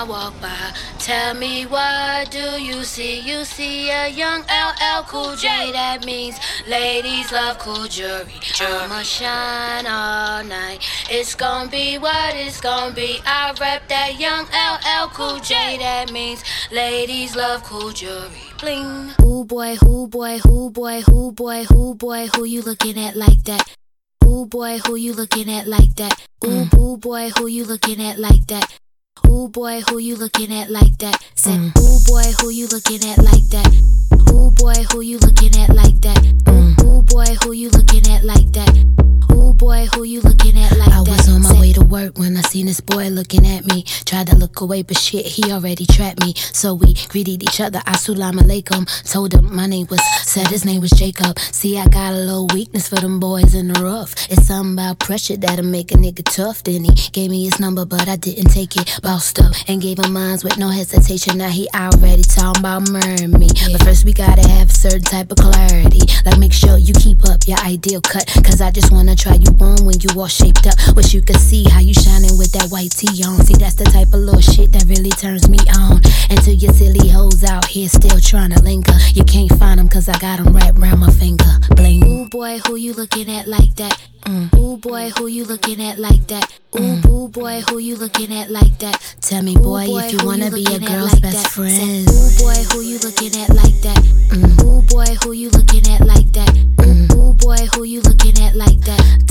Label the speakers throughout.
Speaker 1: I walk by. Tell me what do you see? You see a young LL Cool J. That means ladies love cool jewelry. I'ma shine all night. It's gonna be what it's gonna be. I rep that young LL Cool J. That means ladies love cool jewelry. Bling. Ooh boy, who boy, who boy, who boy, who boy, who you looking at like that? Ooh boy, who you looking at like that? Ooh,
Speaker 2: Mm.
Speaker 1: ooh boy, who you looking at like that? Ooh boy, who you looking at like that? Said,
Speaker 2: Mm.
Speaker 1: ooh boy, who you looking at like boy, who you looking at like
Speaker 2: I
Speaker 1: that?
Speaker 2: was on my way to work when I seen this boy looking at me. Tried to look away, but shit, he already trapped me. So we greeted each other. Assalamu alaikum. Told him my name was, said his name was Jacob. See, I got a little weakness for them boys in the rough. It's something about pressure that'll make a nigga tough. Then he gave me his number, but I didn't take it. Bossed up and gave him mines with no hesitation. Now he already talking about murdering me. But first we gotta have a certain type of clarity. Like make sure you keep up your ideal cut. Cause I just wanna try you on when you all shaped up. Wish you could see how you shining with that white tee on. See, that's the type of little shit that really turns me on. Until your silly hoes out here still trying to linger. You can't find them cause I got them wrapped around my finger. Bling.
Speaker 1: Ooh boy, who you looking at like that?
Speaker 2: Mm.
Speaker 1: Ooh boy, who you looking at like that? Ooh, ooh boy, who you looking at like that?
Speaker 2: Tell me,
Speaker 1: Ooh,
Speaker 2: boy, if you wanna be a girl's
Speaker 1: like
Speaker 2: best
Speaker 1: that?
Speaker 2: friend.
Speaker 1: Ooh boy, who you looking at like that?
Speaker 2: Mm.
Speaker 1: Ooh boy, who you looking at like that?
Speaker 2: Mm.
Speaker 1: Ooh boy, who you looking at like that?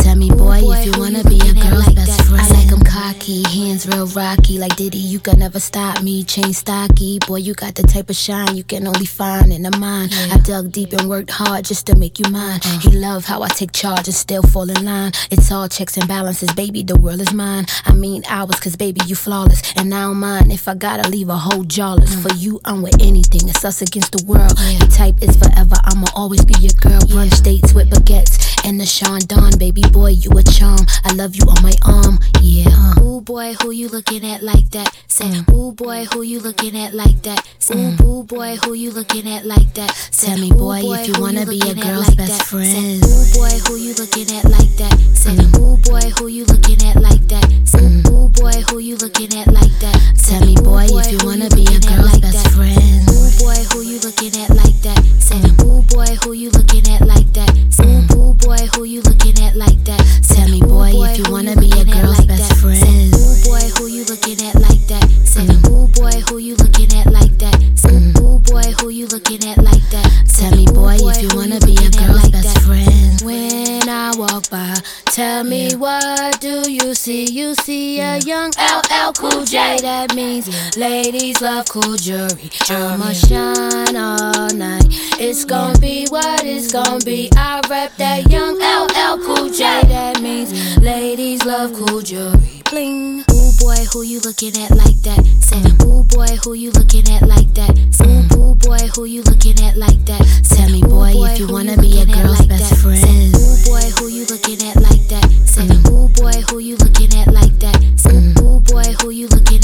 Speaker 2: Real rocky, like Diddy. You can never stop me, chain stocky. Boy, you got the type of shine you can only find in a mind. I dug deep and worked hard just to make you mine. Uh-huh. He love how I take charge and still fall in line. It's all checks and balances, baby. The world is mine. I mean ours, cause baby, you flawless. And I don't mind if I gotta leave a whole jawless. Uh-huh. For you, I'm with anything. It's us against the world. Your type is forever. I'ma always be your girl. Brunch dates with baguettes and the Sean Don, baby boy, you a charm. I love you on my arm, yeah. Uh.
Speaker 1: Ooh boy, who you looking at like that? Said, ooh boy, who you looking at like that? Ooh, ooh boy, who you looking at like that? Said,
Speaker 2: Tell me,
Speaker 1: ooh,
Speaker 2: boy, if you wanna be a girl's
Speaker 1: like
Speaker 2: best
Speaker 1: that?
Speaker 2: friend.
Speaker 1: Ooh boy, who you looking at like that? Said, ooh boy, who you looking at
Speaker 2: tell me
Speaker 1: what do you see? You see a young LL Cool J. That means ladies love cool jewelry. Oh, I'ma shine all night. It's gonna be what it's gonna be. I rep that young LL Cool J. That means ladies love cool jewelry. Bling. Ooh boy, who you looking at like that? Say, mm. ooh boy, who you looking at like that? Ooh, mm. ooh boy, who you looking at like that?
Speaker 2: Tell me, boy, if you wanna be a
Speaker 1: looking at like that? Said,
Speaker 2: mm.
Speaker 1: ooh boy, who you looking